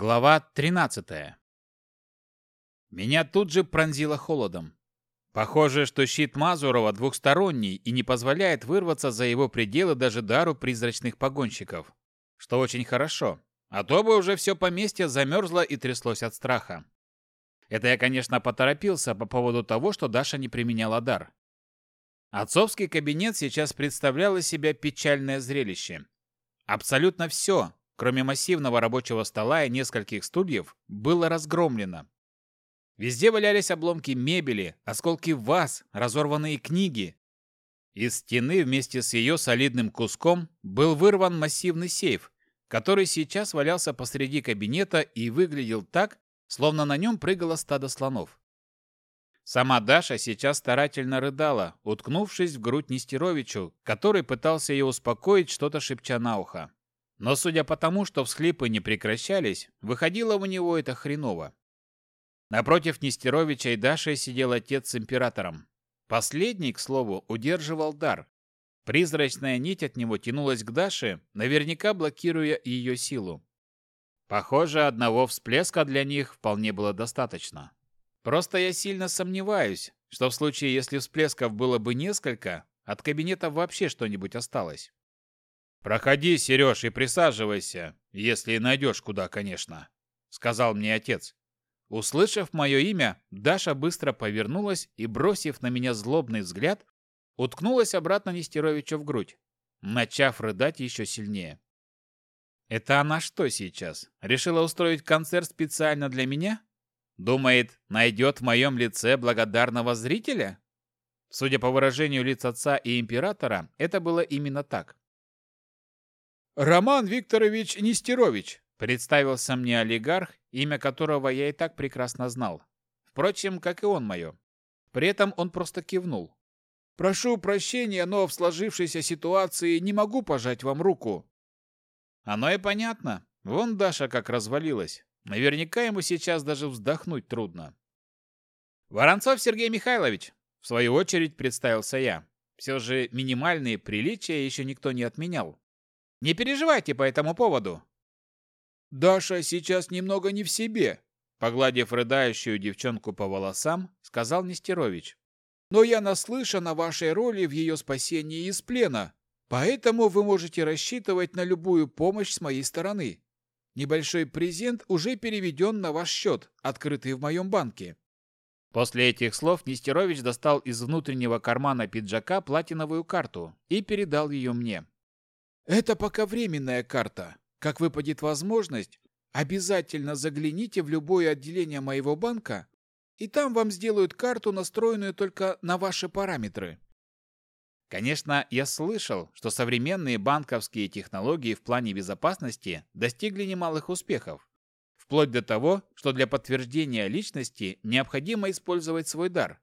Глава 13. Меня тут же пронзило холодом. Похоже, что щит Мазурова двухсторонний и не позволяет вырваться за его пределы даже дару призрачных погонщиков. Что очень хорошо. А то бы уже все поместье замерзло и тряслось от страха. Это я, конечно, поторопился по поводу того, что Даша не применяла дар. Отцовский кабинет сейчас представлял из себя печальное зрелище. Абсолютно все, кроме массивного рабочего стола и нескольких стульев, было разгромлено. Везде валялись обломки мебели, осколки ваз, разорванные книги. Из стены вместе с ее солидным куском был вырван массивный сейф, который сейчас валялся посреди кабинета и выглядел так, словно на нем прыгало стадо слонов. Сама Даша сейчас старательно рыдала, уткнувшись в грудь Нестеровичу, который пытался ее успокоить, что-то шепча на ухо. Но судя по тому, что всхлипы не прекращались, выходило у него это хреново. Напротив Нестеровича и Даши сидел отец с императором. Последний, к слову, удерживал дар. Призрачная нить от него тянулась к Даше, наверняка блокируя ее силу. Похоже, одного всплеска для них вполне было достаточно. Просто я сильно сомневаюсь, что в случае, если всплесков было бы несколько, от кабинета вообще что-нибудь осталось. «Проходи, Сереж, и присаживайся, если найдешь куда, конечно», — сказал мне отец. Услышав мое имя, Даша быстро повернулась и, бросив на меня злобный взгляд, уткнулась обратно Нестеровичу в грудь, начав рыдать еще сильнее. «Это она что сейчас? Решила устроить концерт специально для меня? Думает, найдет в моем лице благодарного зрителя?» Судя по выражению лиц отца и императора, это было именно так. «Роман Викторович Нестерович», — представился мне олигарх, имя которого я и так прекрасно знал. Впрочем, как и он мое. При этом он просто кивнул. «Прошу прощения, но в сложившейся ситуации не могу пожать вам руку». Оно и понятно. Вон Даша как развалилась. Наверняка ему сейчас даже вздохнуть трудно. «Воронцов Сергей Михайлович!» В свою очередь представился я. Все же минимальные приличия еще никто не отменял. Не переживайте по этому поводу. Даша сейчас немного не в себе, погладив рыдающую девчонку по волосам, сказал Нестерович. Но я наслышан о вашей роли в ее спасении из плена, поэтому вы можете рассчитывать на любую помощь с моей стороны. Небольшой презент уже переведен на ваш счет, открытый в моем банке. После этих слов Нестерович достал из внутреннего кармана пиджака платиновую карту и передал ее мне. Это пока временная карта. Как выпадет возможность, обязательно загляните в любое отделение моего банка, и там вам сделают карту, настроенную только на ваши параметры. Конечно, я слышал, что современные банковские технологии в плане безопасности достигли немалых успехов, вплоть до того, что для подтверждения личности необходимо использовать свой дар.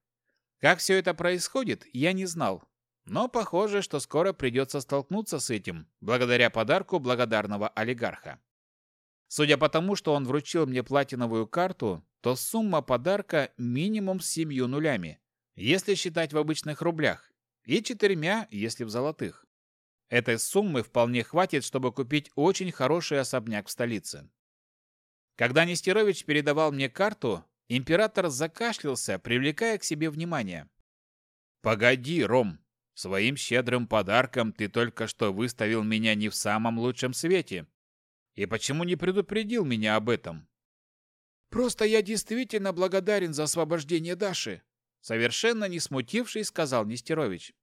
Как все это происходит, я не знал, но похоже, что скоро придется столкнуться с этим, благодаря подарку благодарного олигарха. Судя по тому, что он вручил мне платиновую карту, то сумма подарка минимум с семью нулями, если считать в обычных рублях, и четырьмя, если в золотых. Этой суммы вполне хватит, чтобы купить очень хороший особняк в столице. Когда Нестерович передавал мне карту, император закашлялся, привлекая к себе внимание. «Погоди, Ром, Своим щедрым подарком ты только что выставил меня не в самом лучшем свете. И почему не предупредил меня об этом? Просто я действительно благодарен за освобождение Даши, совершенно не смутившись, сказал Нестерович.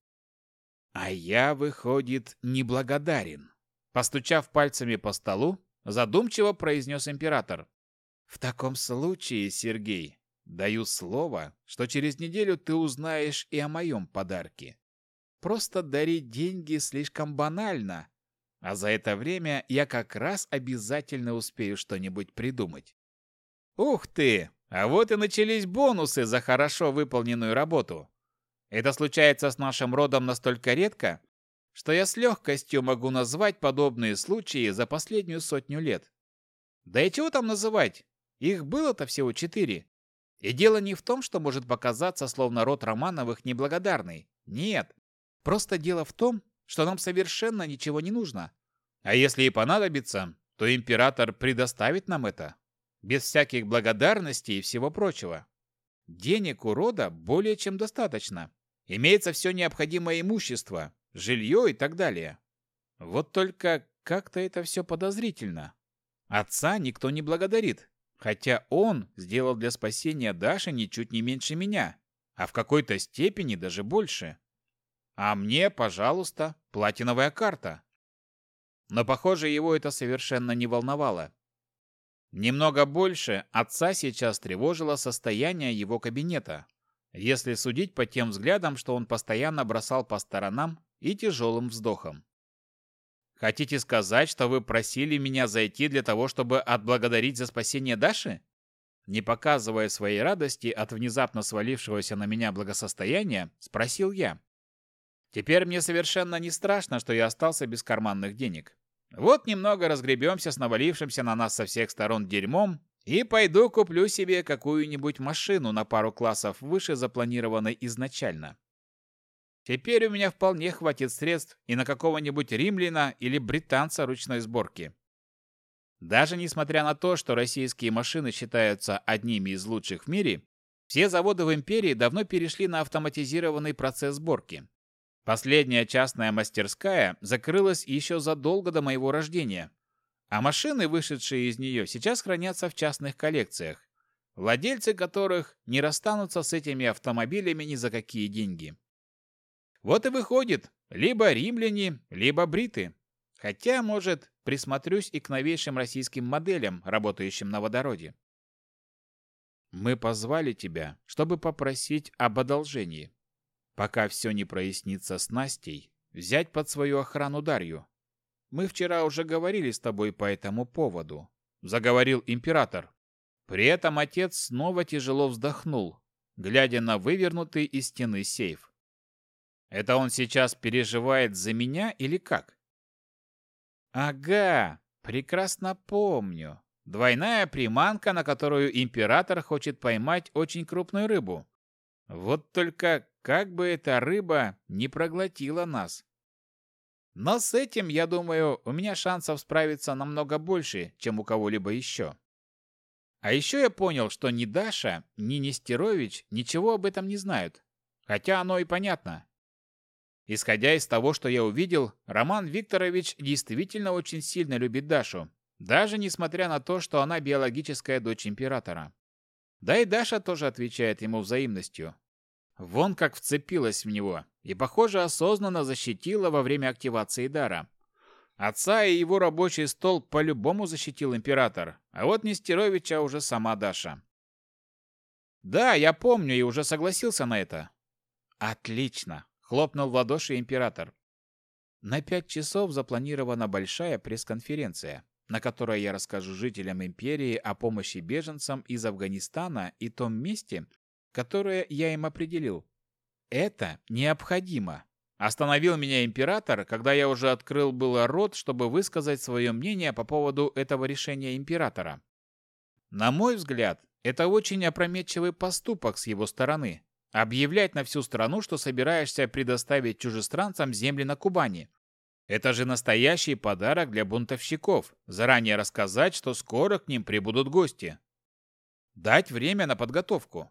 А я, выходит, неблагодарен. Постучав пальцами по столу, задумчиво произнес император. В таком случае, Сергей, даю слово, что через неделю ты узнаешь и о моем подарке. Просто дарить деньги слишком банально. А за это время я как раз обязательно успею что-нибудь придумать. Ух ты! А вот и начались бонусы за хорошо выполненную работу. Это случается с нашим родом настолько редко, что я с легкостью могу назвать подобные случаи за последнюю сотню лет. Да и чего там называть? Их было-то всего четыре. И дело не в том, что может показаться, словно род Романовых неблагодарный. Нет. Просто дело в том, что нам совершенно ничего не нужно. А если и понадобится, то император предоставит нам это. без всяких благодарностей и всего прочего. Денег у рода более чем достаточно. Имеется все необходимое имущество, жилье и так далее. Вот только как-то это все подозрительно. Отца никто не благодарит, хотя он сделал для спасения Даши ничуть не меньше меня, а в какой-то степени даже больше. А мне, пожалуйста, платиновая карта. Но, похоже, его это совершенно не волновало. Немного больше отца сейчас тревожило состояние его кабинета, если судить по тем взглядам, что он постоянно бросал по сторонам и тяжелым вздохом. Хотите сказать, что вы просили меня зайти для того, чтобы отблагодарить за спасение Даши? Не показывая своей радости от внезапно свалившегося на меня благосостояния, спросил я. Теперь мне совершенно не страшно, что я остался без карманных денег. Вот немного разгребемся с навалившимся на нас со всех сторон дерьмом и пойду куплю себе какую-нибудь машину на пару классов выше запланированной изначально. Теперь у меня вполне хватит средств и на какого-нибудь римляна или британца ручной сборки. Даже несмотря на то, что российские машины считаются одними из лучших в мире, все заводы в империи давно перешли на автоматизированный процесс сборки. Последняя частная мастерская закрылась еще задолго до моего рождения, а машины, вышедшие из нее, сейчас хранятся в частных коллекциях, владельцы которых не расстанутся с этими автомобилями ни за какие деньги. Вот и выходит, либо римляне, либо бриты. Хотя, может, присмотрюсь и к новейшим российским моделям, работающим на водороде. Мы позвали тебя, чтобы попросить об одолжении. Пока все не прояснится с Настей, взять под свою охрану Дарью. Мы вчера уже говорили с тобой по этому поводу, заговорил император. При этом отец снова тяжело вздохнул, глядя на вывернутый из стены сейф. Это он сейчас переживает за меня или как? Ага, прекрасно помню. Двойная приманка, на которую император хочет поймать очень крупную рыбу. Вот только как бы эта рыба не проглотила нас. Но с этим, я думаю, у меня шансов справиться намного больше, чем у кого-либо еще. А еще я понял, что ни Даша, ни Нестерович ничего об этом не знают. Хотя оно и понятно. Исходя из того, что я увидел, Роман Викторович действительно очень сильно любит Дашу, даже несмотря на то, что она биологическая дочь императора. Да и Даша тоже отвечает ему взаимностью. Вон как вцепилась в него и, похоже, осознанно защитила во время активации дара. Отца и его рабочий стол по-любому защитил император, а вот Нестеровича уже сама Даша. Да, я помню и уже согласился на это. Отлично. Хлопнул в ладоши император. На пять часов запланирована большая пресс-конференция, на которой я расскажу жителям империи о помощи беженцам из Афганистана и том месте, которое я им определил. Это необходимо. Остановил меня император, когда я уже открыл было рот, чтобы высказать свое мнение по поводу этого решения императора. На мой взгляд, это очень опрометчивый поступок с его стороны, Объявлять на всю страну, что собираешься предоставить чужестранцам земли на Кубани. Это же настоящий подарок для бунтовщиков. Заранее рассказать, что скоро к ним прибудут гости. Дать время на подготовку.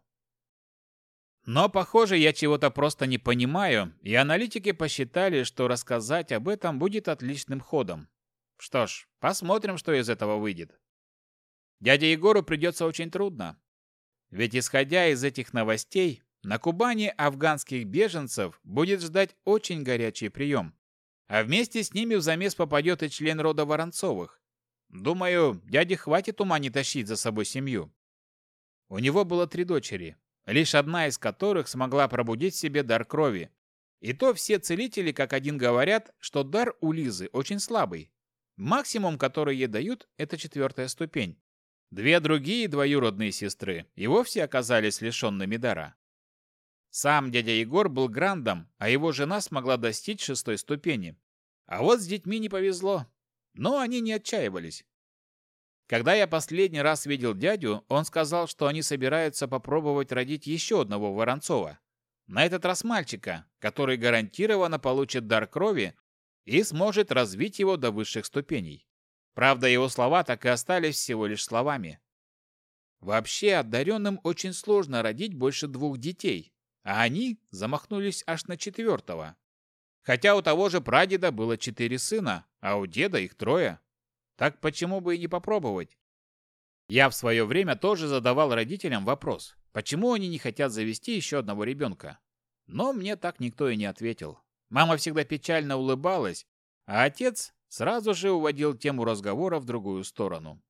Но, похоже, я чего-то просто не понимаю, и аналитики посчитали, что рассказать об этом будет отличным ходом. Что ж, посмотрим, что из этого выйдет. Дяде Егору придется очень трудно. Ведь исходя из этих новостей, на Кубани афганских беженцев будет ждать очень горячий прием. А вместе с ними в замес попадет и член рода Воронцовых. Думаю, дяде хватит ума не тащить за собой семью. У него было три дочери, лишь одна из которых смогла пробудить себе дар крови. И то все целители как один говорят, что дар у Лизы очень слабый. Максимум, который ей дают, это четвертая ступень. Две другие двоюродные сестры и вовсе оказались лишенными дара. Сам дядя Егор был грандом, а его жена смогла достичь шестой ступени. А вот с детьми не повезло. Но они не отчаивались. Когда я последний раз видел дядю, он сказал, что они собираются попробовать родить еще одного Воронцова. На этот раз мальчика, который гарантированно получит дар крови и сможет развить его до высших ступеней. Правда, его слова так и остались всего лишь словами. Вообще одаренным очень сложно родить больше двух детей, а они замахнулись аж на четвертого. Хотя у того же прадеда было четыре сына, а у деда их трое. Так почему бы и не попробовать? Я в свое время тоже задавал родителям вопрос, почему они не хотят завести еще одного ребенка. Но мне так никто и не ответил. Мама всегда печально улыбалась, а отец сразу же уводил тему разговора в другую сторону.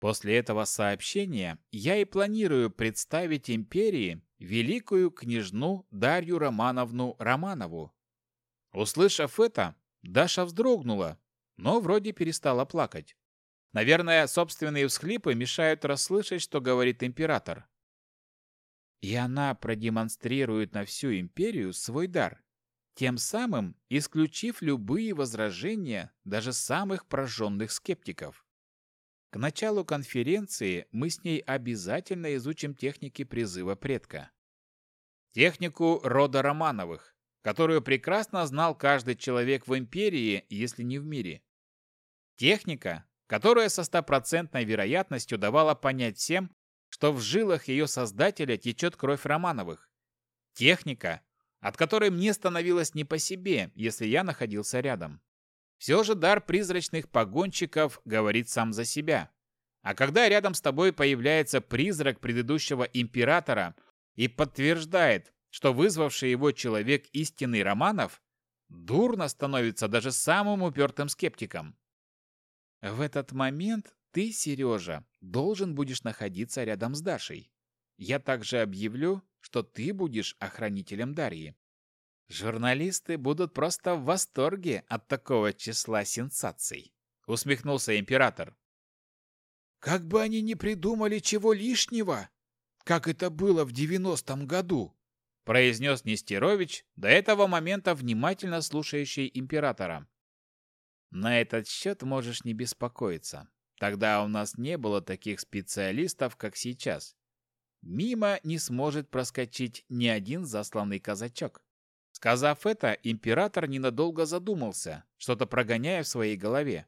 После этого сообщения я и планирую представить империи великую княжну Дарью Романовну Романову. Услышав это, Даша вздрогнула, но вроде перестала плакать. Наверное, собственные всхлипы мешают расслышать, что говорит император. И она продемонстрирует на всю империю свой дар, тем самым исключив любые возражения даже самых прожженных скептиков. К началу конференции мы с ней обязательно изучим техники призыва предка. Технику рода Романовых, которую прекрасно знал каждый человек в империи, если не в мире. Техника, которая со стопроцентной вероятностью давала понять всем, что в жилах ее создателя течет кровь Романовых. Техника, от которой мне становилось не по себе, если я находился рядом. Все же дар призрачных погонщиков говорит сам за себя. А когда рядом с тобой появляется призрак предыдущего императора и подтверждает, что вызвавший его человек истинный Романов, дурно становится даже самым упертым скептиком. В этот момент ты, Сережа, должен будешь находиться рядом с Дашей. Я также объявлю, что ты будешь охранителем Дарьи. Журналисты будут просто в восторге от такого числа сенсаций, усмехнулся император. Как бы они ни придумали чего лишнего, как это было в девяностом году, произнес Нестерович, до этого момента внимательно слушающий императора. На этот счет можешь не беспокоиться. Тогда у нас не было таких специалистов, как сейчас. Мимо не сможет проскочить ни один засланный казачок. Сказав это, император ненадолго задумался, что-то прогоняя в своей голове.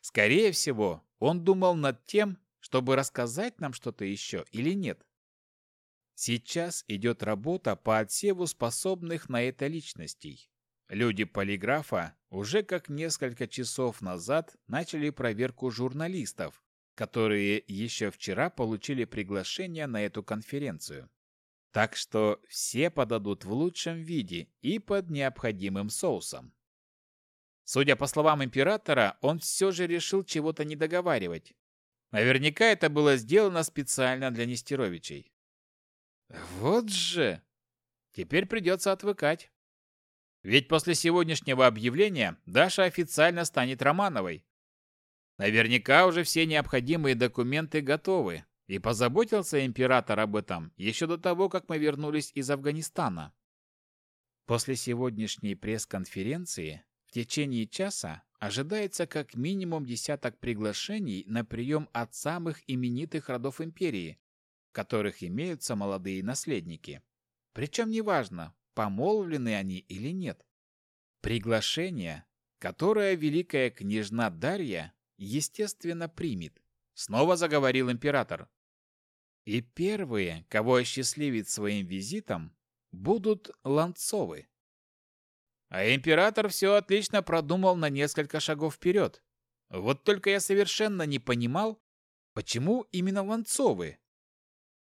Скорее всего, он думал над тем, чтобы рассказать нам что-то еще или нет. Сейчас идет работа по отсеву способных на это личностей. Люди полиграфа уже как несколько часов назад начали проверку журналистов, которые еще вчера получили приглашение на эту конференцию. Так что все подадут в лучшем виде и под необходимым соусом. Судя по словам императора, он все же решил чего-то не договаривать. Наверняка это было сделано специально для Нестеровичей. Вот же! Теперь придется отвыкать. Ведь после сегодняшнего объявления Даша официально станет Романовой. Наверняка уже все необходимые документы готовы, и позаботился император об этом еще до того, как мы вернулись из Афганистана. После сегодняшней пресс-конференции в течение часа ожидается как минимум десяток приглашений на прием от самых именитых родов империи, в которых имеются молодые наследники. Причем неважно, помолвлены они или нет. Приглашение, которое великая княжна Дарья, естественно, примет. Снова заговорил император. И первые, кого осчастливит своим визитом, будут Ланцовы. А император все отлично продумал на несколько шагов вперед. Вот только я совершенно не понимал, почему именно Ланцовы.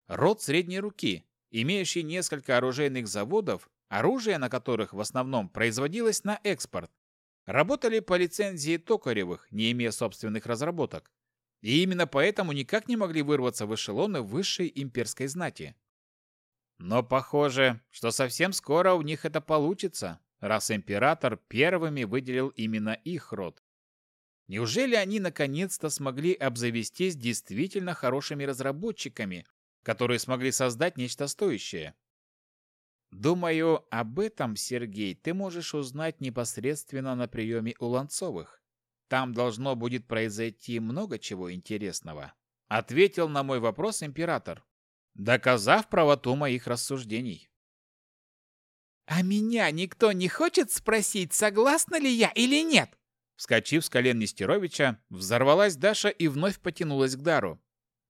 Род средней руки, имеющий несколько оружейных заводов, оружие на которых в основном производилось на экспорт, работали по лицензии Токаревых, не имея собственных разработок и именно поэтому никак не могли вырваться в эшелоны высшей имперской знати. Но похоже, что совсем скоро у них это получится, раз император первыми выделил именно их род. Неужели они наконец-то смогли обзавестись действительно хорошими разработчиками, которые смогли создать нечто стоящее? Думаю, об этом, Сергей, ты можешь узнать непосредственно на приеме у Ланцовых. Там должно будет произойти много чего интересного, ответил на мой вопрос император, доказав правоту моих рассуждений. А меня никто не хочет спросить, согласна ли я или нет? Вскочив с колен Нестеровича, взорвалась Даша и вновь потянулась к дару.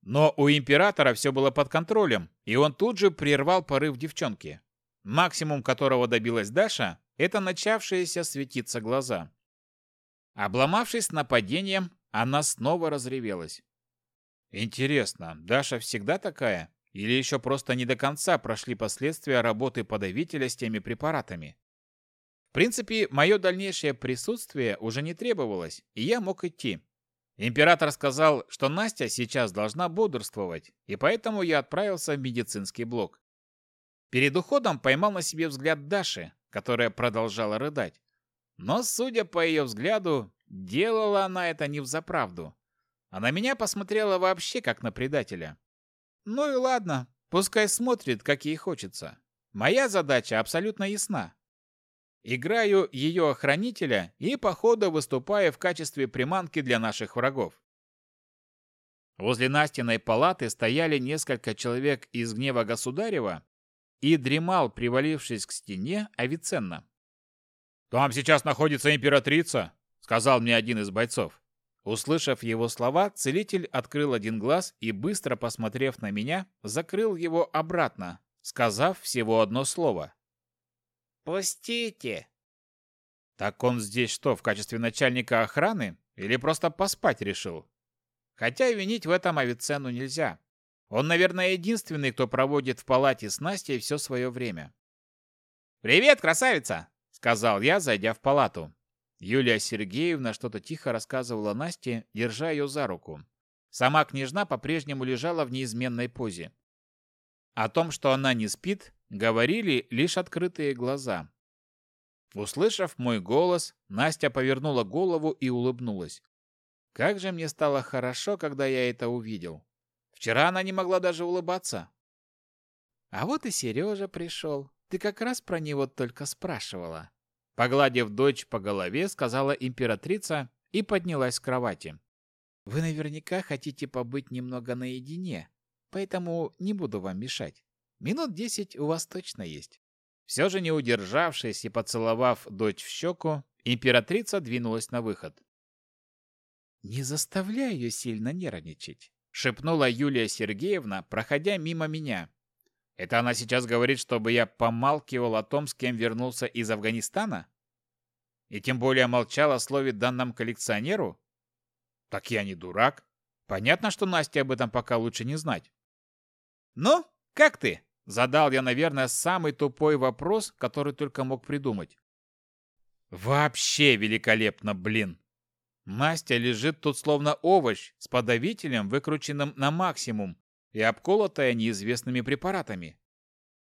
Но у императора все было под контролем, и он тут же прервал порыв девчонки. Максимум которого добилась Даша, это начавшиеся светиться глаза. Обломавшись нападением, она снова разревелась. Интересно, Даша всегда такая? Или еще просто не до конца прошли последствия работы подавителя с теми препаратами? В принципе, мое дальнейшее присутствие уже не требовалось, и я мог идти. Император сказал, что Настя сейчас должна бодрствовать, и поэтому я отправился в медицинский блок. Перед уходом поймал на себе взгляд Даши, которая продолжала рыдать. Но, судя по ее взгляду, делала она это не взаправду. А на меня посмотрела вообще как на предателя. Ну и ладно, пускай смотрит, как ей хочется. Моя задача абсолютно ясна. Играю ее охранителя и по ходу выступаю в качестве приманки для наших врагов. Возле Настиной палаты стояли несколько человек из гнева государева и дремал, привалившись к стене, Авиценна. «Там сейчас находится императрица», — сказал мне один из бойцов. Услышав его слова, целитель открыл один глаз и, быстро посмотрев на меня, закрыл его обратно, сказав всего одно слово. «Пустите!» Так он здесь что, в качестве начальника охраны? Или просто поспать решил? Хотя винить в этом Авиценну нельзя. Он, наверное, единственный, кто проводит в палате с Настей все свое время. «Привет, красавица!» — сказал я, зайдя в палату. Юлия Сергеевна что-то тихо рассказывала Насте, держа ее за руку. Сама княжна по-прежнему лежала в неизменной позе. О том, что она не спит, говорили лишь открытые глаза. Услышав мой голос, Настя повернула голову и улыбнулась. Как же мне стало хорошо, когда я это увидел. Вчера она не могла даже улыбаться. А вот и Сережа пришел. Ты как раз про него только спрашивала. Погладив дочь по голове, сказала императрица и поднялась с кровати. «Вы наверняка хотите побыть немного наедине, поэтому не буду вам мешать. Минут десять у вас точно есть». Все же не удержавшись и поцеловав дочь в щеку, императрица двинулась на выход. «Не заставляй ее сильно нервничать», — шепнула Юлия Сергеевна, проходя мимо меня. Это она сейчас говорит, чтобы я помалкивал о том, с кем вернулся из Афганистана? И тем более молчал о слове данном коллекционеру? Так я не дурак. Понятно, что Насте об этом пока лучше не знать. «Ну, как ты?» Задал я, наверное, самый тупой вопрос, который только мог придумать. «Вообще великолепно, блин!» Настя лежит тут словно овощ с подавителем, выкрученным на максимум, и обколотая неизвестными препаратами.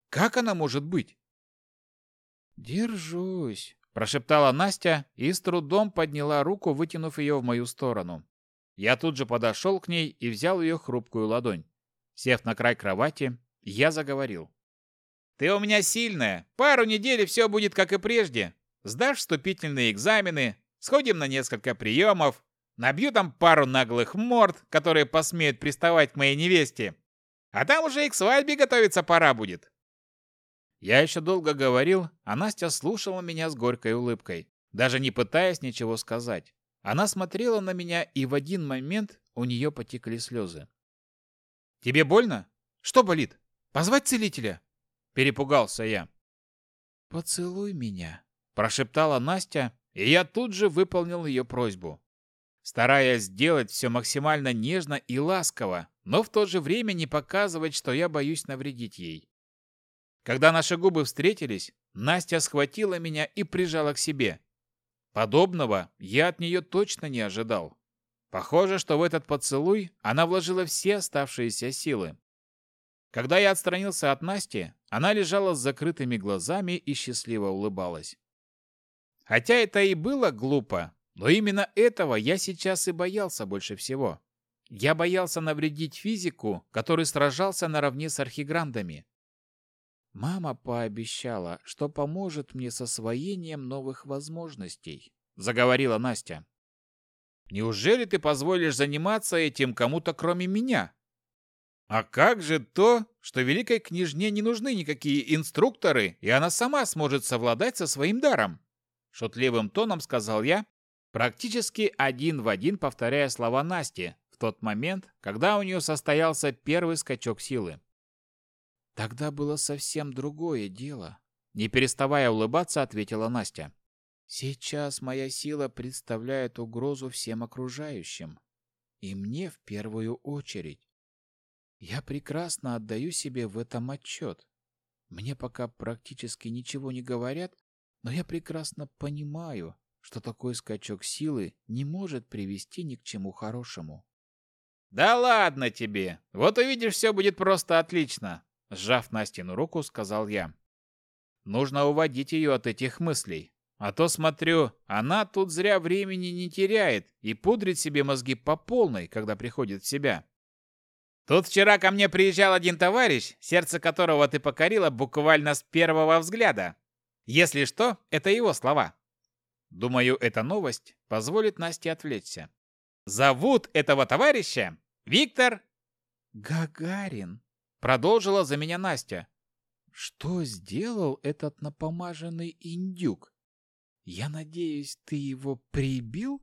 Как она может быть? «Держусь», – прошептала Настя и с трудом подняла руку, вытянув ее в мою сторону. Я тут же подошел к ней и взял ее хрупкую ладонь. Сев на край кровати, я заговорил. «Ты у меня сильная. Пару недель и все будет как и прежде. Сдашь вступительные экзамены, сходим на несколько приемов, Набью там пару наглых морд, которые посмеют приставать к моей невесте. А там уже и к свадьбе готовиться пора будет. Я еще долго говорил, а Настя слушала меня с горькой улыбкой, даже не пытаясь ничего сказать. Она смотрела на меня, и в один момент у нее потекли слезы. «Тебе больно? Что болит? Позвать целителя?» Перепугался я. «Поцелуй меня», – прошептала Настя, и я тут же выполнил ее просьбу стараясь сделать все максимально нежно и ласково, но в то же время не показывать, что я боюсь навредить ей. Когда наши губы встретились, Настя схватила меня и прижала к себе. Подобного я от нее точно не ожидал. Похоже, что в этот поцелуй она вложила все оставшиеся силы. Когда я отстранился от Насти, она лежала с закрытыми глазами и счастливо улыбалась. Хотя это и было глупо, но именно этого я сейчас и боялся больше всего. Я боялся навредить физику, который сражался наравне с архиграндами. Мама пообещала, что поможет мне с освоением новых возможностей, заговорила Настя. Неужели ты позволишь заниматься этим кому-то кроме меня? А как же то, что великой княжне не нужны никакие инструкторы, и она сама сможет совладать со своим даром? Шутливым тоном сказал я, практически один в один повторяя слова Насти, в тот момент, когда у нее состоялся первый скачок силы. Тогда было совсем другое дело. Не переставая улыбаться, ответила Настя. Сейчас моя сила представляет угрозу всем окружающим. И мне в первую очередь. Я прекрасно отдаю себе в этом отчет. Мне пока практически ничего не говорят, но я прекрасно понимаю, что такой скачок силы не может привести ни к чему хорошему. «Да ладно тебе! Вот увидишь, все будет просто отлично!» Сжав Настину руку, сказал я. «Нужно уводить ее от этих мыслей. А то, смотрю, она тут зря времени не теряет и пудрит себе мозги по полной, когда приходит в себя. Тут вчера ко мне приезжал один товарищ, сердце которого ты покорила буквально с первого взгляда. Если что, это его слова. Думаю, эта новость позволит Насте отвлечься. Зовут этого товарища Виктор Гагарин, продолжила за меня Настя. Что сделал этот напомаженный индюк? Я надеюсь, ты его прибил?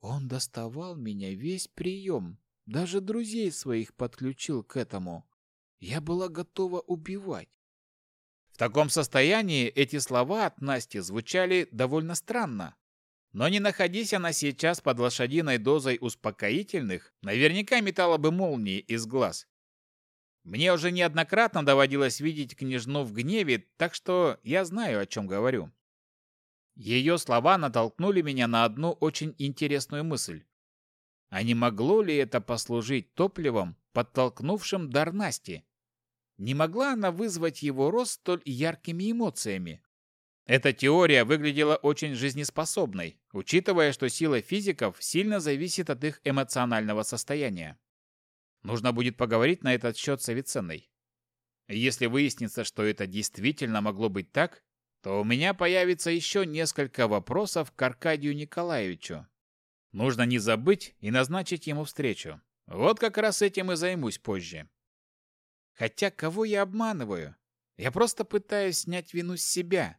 Он доставал меня весь прием, даже друзей своих подключил к этому. Я была готова убивать. В таком состоянии эти слова от Насти звучали довольно странно. Но не находись она сейчас под лошадиной дозой успокоительных, наверняка метала бы молнии из глаз. Мне уже неоднократно доводилось видеть княжну в гневе, так что я знаю, о чем говорю. Ее слова натолкнули меня на одну очень интересную мысль. А не могло ли это послужить топливом, подтолкнувшим дар Насти? Не могла она вызвать его рост столь яркими эмоциями? Эта теория выглядела очень жизнеспособной, учитывая, что сила физиков сильно зависит от их эмоционального состояния. Нужно будет поговорить на этот счет с Авиценной. Если выяснится, что это действительно могло быть так, то у меня появится еще несколько вопросов к Аркадию Николаевичу. Нужно не забыть и назначить ему встречу. Вот как раз этим и займусь позже. Хотя кого я обманываю? Я просто пытаюсь снять вину с себя.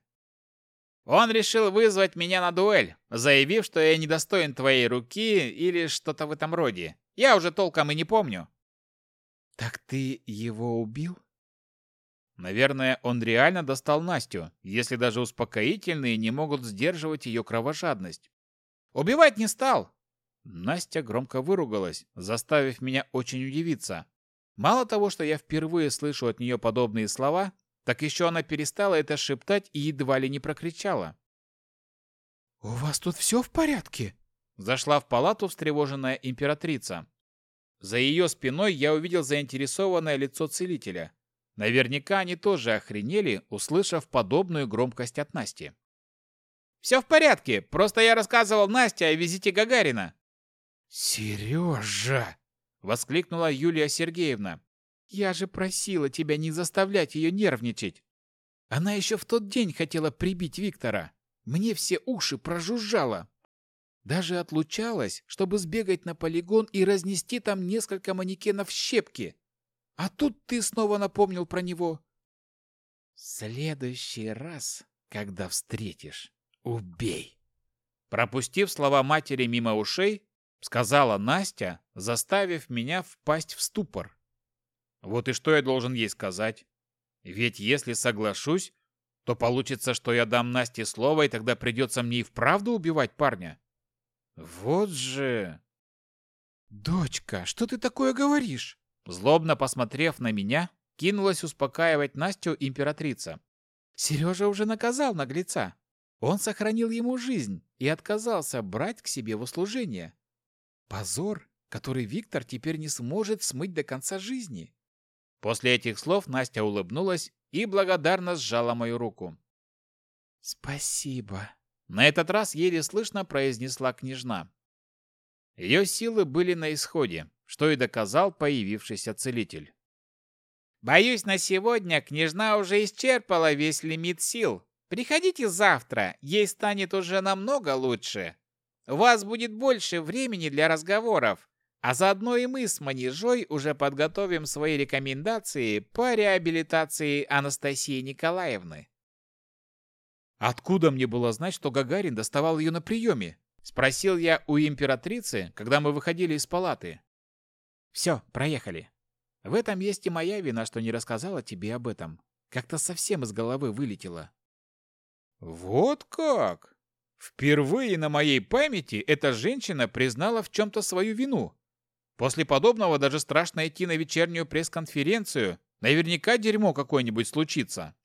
Он решил вызвать меня на дуэль, заявив, что я недостоин твоей руки или что-то в этом роде. Я уже толком и не помню. Так ты его убил? Наверное, он реально достал Настю, если даже успокоительные не могут сдерживать ее кровожадность. Убивать не стал. Настя громко выругалась, заставив меня очень удивиться. Мало того, что я впервые слышу от нее подобные слова, так еще она перестала это шептать и едва ли не прокричала. «У вас тут все в порядке?» Зашла в палату встревоженная императрица. За ее спиной я увидел заинтересованное лицо целителя. Наверняка они тоже охренели, услышав подобную громкость от Насти. «Все в порядке, просто я рассказывал Насте о визите Гагарина». «Сережа!» — воскликнула Юлия Сергеевна. «Я же просила тебя не заставлять ее нервничать. Она еще в тот день хотела прибить Виктора. Мне все уши прожужжала. Даже отлучалась, чтобы сбегать на полигон и разнести там несколько манекенов в щепки. А тут ты снова напомнил про него. В следующий раз, когда встретишь, убей. Пропустив слова матери мимо ушей, сказала Настя, заставив меня впасть в ступор. Вот и что я должен ей сказать? Ведь если соглашусь, то получится, что я дам Насте слово, и тогда придется мне и вправду убивать парня. Вот же... «Дочка, что ты такое говоришь?» Злобно посмотрев на меня, кинулась успокаивать Настю императрица. Сережа уже наказал наглеца. Он сохранил ему жизнь и отказался брать к себе в услужение. Позор, который Виктор теперь не сможет смыть до конца жизни. После этих слов Настя улыбнулась и благодарно сжала мою руку. «Спасибо», — на этот раз еле слышно произнесла княжна. Ее силы были на исходе, что и доказал появившийся целитель. «Боюсь, на сегодня княжна уже исчерпала весь лимит сил. Приходите завтра, ей станет уже намного лучше. У вас будет больше времени для разговоров, а заодно и мы с Манежой уже подготовим свои рекомендации по реабилитации Анастасии Николаевны». «Откуда мне было знать, что Гагарин доставал ее на приеме?» Спросил я у императрицы, когда мы выходили из палаты. Все, проехали. В этом есть и моя вина, что не рассказала тебе об этом. Как-то совсем из головы вылетело. Вот как? Впервые на моей памяти эта женщина признала в чем-то свою вину. После подобного даже страшно идти на вечернюю пресс-конференцию. Наверняка дерьмо какое-нибудь случится.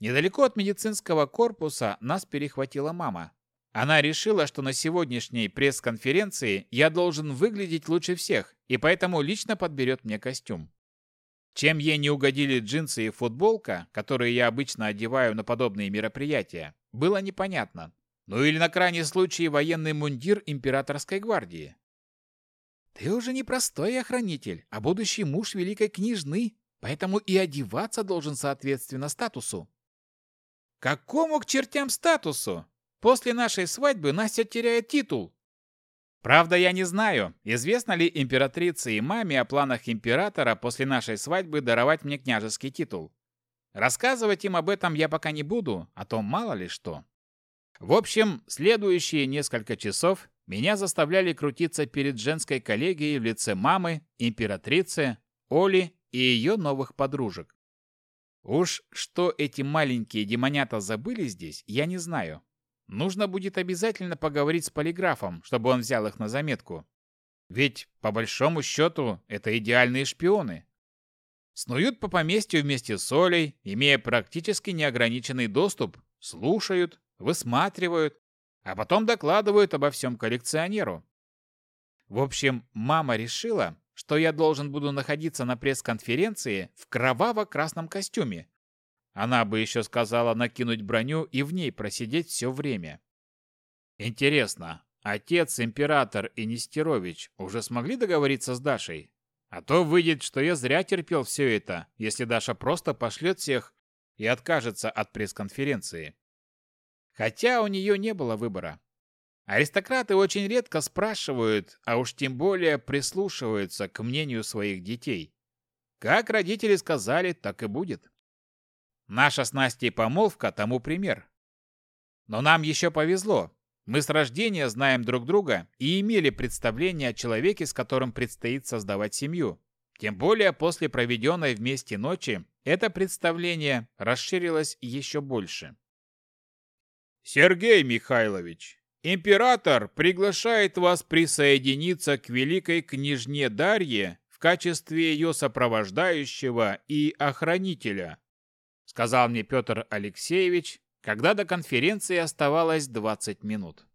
Недалеко от медицинского корпуса нас перехватила мама. Она решила, что на сегодняшней пресс-конференции я должен выглядеть лучше всех, и поэтому лично подберет мне костюм. Чем ей не угодили джинсы и футболка, которые я обычно одеваю на подобные мероприятия, было непонятно. Ну или на крайний случай военный мундир императорской гвардии. Ты уже не простой охранитель, а будущий муж великой княжны, поэтому и одеваться должен соответственно статусу. Какому к чертям статусу? После нашей свадьбы Настя теряет титул. Правда, я не знаю, известно ли императрице и маме о планах императора после нашей свадьбы даровать мне княжеский титул. Рассказывать им об этом я пока не буду, а то мало ли что. В общем, следующие несколько часов меня заставляли крутиться перед женской коллегией в лице мамы, императрицы, Оли и ее новых подружек. Уж что эти маленькие демонята забыли здесь, я не знаю. Нужно будет обязательно поговорить с полиграфом, чтобы он взял их на заметку. Ведь, по большому счету, это идеальные шпионы. Снуют по поместью вместе с Олей, имея практически неограниченный доступ, слушают, высматривают, а потом докладывают обо всем коллекционеру. В общем, мама решила, что я должен буду находиться на пресс-конференции в кроваво-красном костюме, она бы еще сказала накинуть броню и в ней просидеть все время. Интересно, отец, император и Нестерович уже смогли договориться с Дашей? А то выйдет, что я зря терпел все это, если Даша просто пошлет всех и откажется от пресс-конференции. Хотя у нее не было выбора. Аристократы очень редко спрашивают, а уж тем более прислушиваются к мнению своих детей. Как родители сказали, так и будет. Наша с Настей помолвка тому пример. Но нам еще повезло. Мы с рождения знаем друг друга и имели представление о человеке, с которым предстоит создавать семью. Тем более после проведенной вместе ночи это представление расширилось еще больше. Сергей Михайлович, император приглашает вас присоединиться к великой княжне Дарье в качестве ее сопровождающего и охранителя сказал мне Петр Алексеевич, когда до конференции оставалось 20 минут.